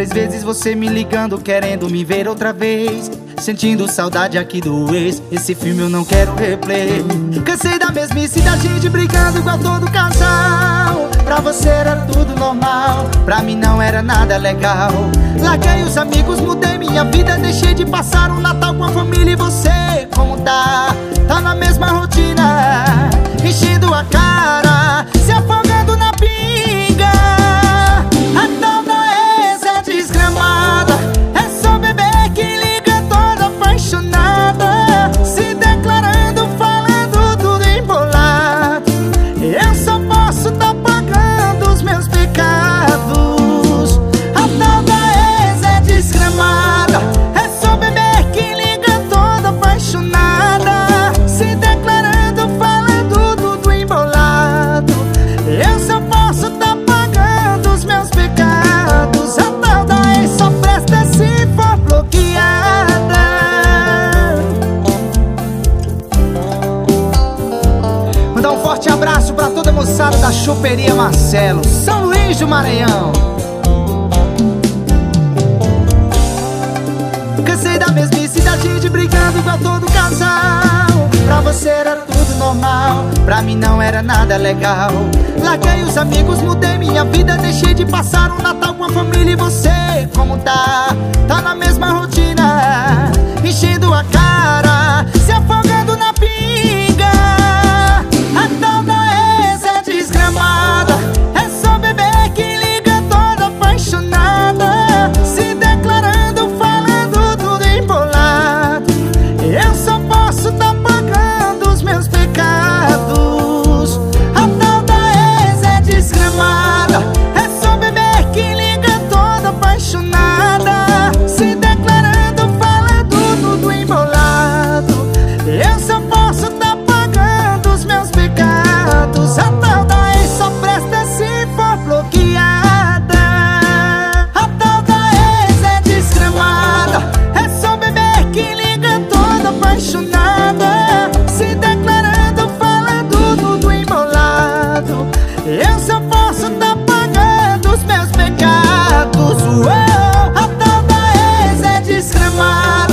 mais vezes você me ligando, querendo me ver outra vez. Sentindo saudade aqui do ex. Esse filme eu não quero replay. Cansei da mesmice da gente brigando igual todo casal. Pra você era tudo normal, pra mim não era nada legal. Larguei os amigos, mudei minha vida, deixei de passar o Natal com a família e você. Como? Tá abraço pra toda a moçada da Choperia Marcelo, São Luís do Maranhão. Cansei da mesmice da gente brigando igual todo casal. Pra você era tudo normal, pra mim não era nada legal. Larguei os amigos, mudei minha vida, deixei de passar o Natal com a família e você. Como tá? Tá na mesma rotina,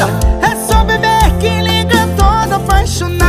é só bebê que liga toda apaixonada.